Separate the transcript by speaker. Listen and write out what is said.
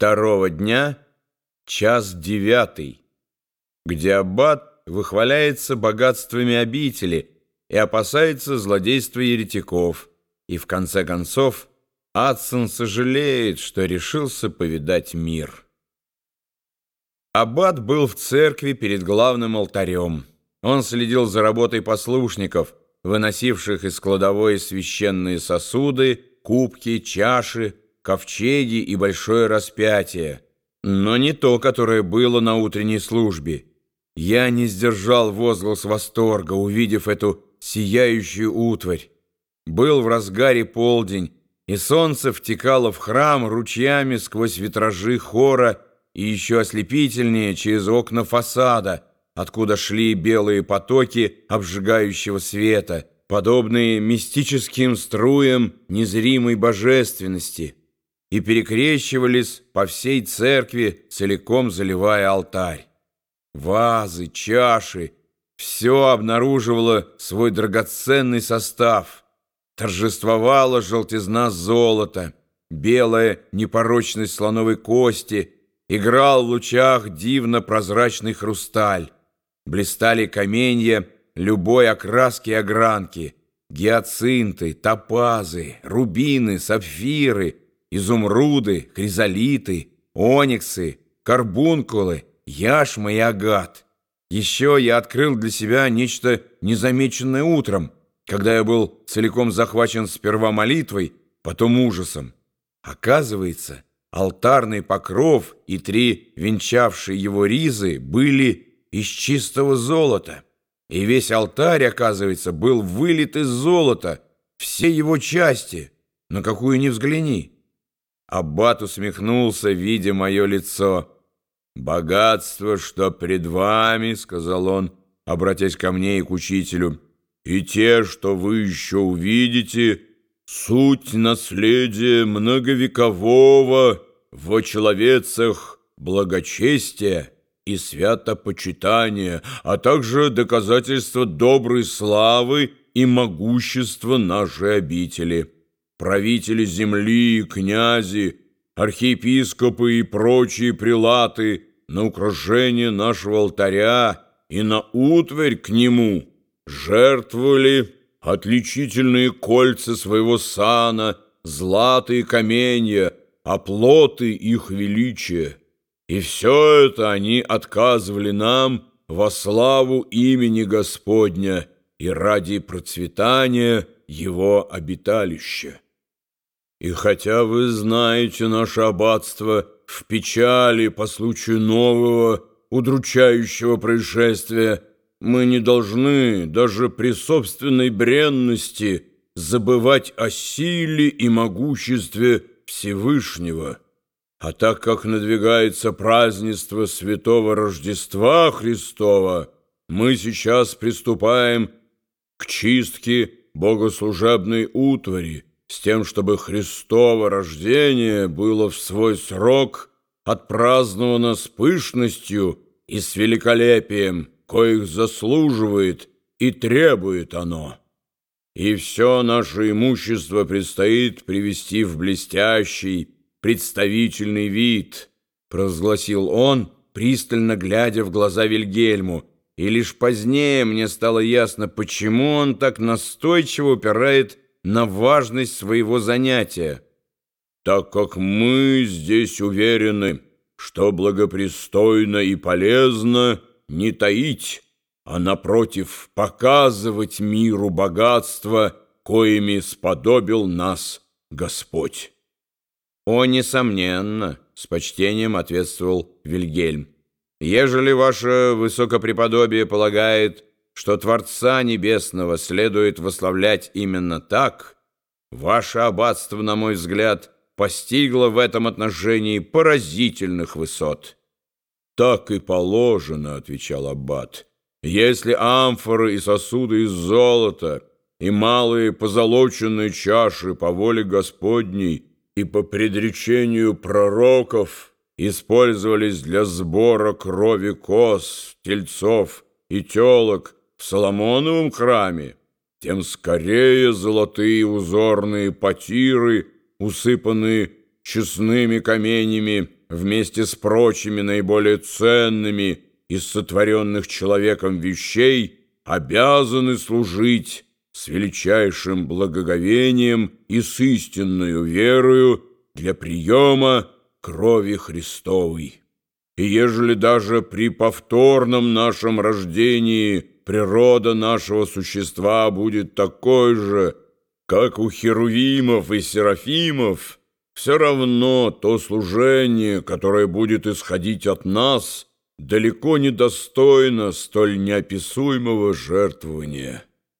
Speaker 1: Второго дня, час девятый, где аббат выхваляется богатствами обители и опасается злодейства еретиков, и в конце концов Адсон сожалеет, что решился повидать мир. Аббат был в церкви перед главным алтарем. Он следил за работой послушников, выносивших из кладовой священные сосуды, кубки, чаши, ковчеги и большое распятие, но не то, которое было на утренней службе. Я не сдержал возглас восторга, увидев эту сияющую утварь. Был в разгаре полдень, и солнце втекало в храм ручьями сквозь витражи хора и еще ослепительнее через окна фасада, откуда шли белые потоки обжигающего света, подобные мистическим струям незримой божественности, и перекрещивались по всей церкви, целиком заливая алтарь. Вазы, чаши — все обнаруживало свой драгоценный состав — торжествовала желтизна золота, белая непорочность слоновой кости, играл в лучах дивно прозрачный хрусталь, блистали каменья любой окраски и огранки, гиацинты, топазы, рубины, сапфиры, изумруды, хризолиты, ониксы, карбункулы, яшма и агат. Еще я открыл для себя нечто незамеченное утром — когда я был целиком захвачен сперва молитвой, потом ужасом. Оказывается, алтарный покров и три венчавшие его ризы были из чистого золота. И весь алтарь, оказывается, был вылит из золота, все его части, на какую ни взгляни. Аббат усмехнулся, видя мое лицо. «Богатство, что пред вами», — сказал он, обратясь ко мне и к учителю, — и те, что вы еще увидите, суть наследия многовекового в человецах благочестия и святопочитания, а также доказательство доброй славы и могущества нашей обители. Правители земли, князи, архиепископы и прочие прилаты на украшение нашего алтаря и на утварь к нему – жертвовали отличительные кольца своего сана, златые каменья, оплоты их величия. И все это они отказывали нам во славу имени Господня и ради процветания его обиталища. И хотя вы знаете наше аббатство в печали по случаю нового удручающего происшествия, мы не должны даже при собственной бренности забывать о силе и могуществе Всевышнего. А так как надвигается празднество Святого Рождества Христова, мы сейчас приступаем к чистке богослужебной утвари с тем, чтобы Христово рождение было в свой срок отпраздновано с пышностью и с великолепием, коих заслуживает и требует оно. И все наше имущество предстоит привести в блестящий, представительный вид, провозгласил он, пристально глядя в глаза Вильгельму, и лишь позднее мне стало ясно, почему он так настойчиво упирает на важность своего занятия. Так как мы здесь уверены, что благопристойно и полезно не таить, а, напротив, показывать миру богатство, коими сподобил нас Господь. «О, несомненно!» — с почтением ответствовал Вильгельм. «Ежели ваше высокопреподобие полагает, что Творца Небесного следует восславлять именно так, ваше аббатство, на мой взгляд, постигло в этом отношении поразительных высот». «Так и положено», — отвечал Аббат. «Если амфоры и сосуды из золота и малые позолоченные чаши по воле Господней и по предречению пророков использовались для сбора крови коз, тельцов и телок в Соломоновом храме, тем скорее золотые узорные потиры, усыпанные честными каменями, вместе с прочими наиболее ценными из сотворенных человеком вещей обязаны служить с величайшим благоговением и с истинную верою для приема крови Христовой. И ежели даже при повторном нашем рождении природа нашего существа будет такой же, как у херувимов и серафимов, все равно то служение, которое будет исходить от нас, далеко не достойно столь неописуемого жертвования».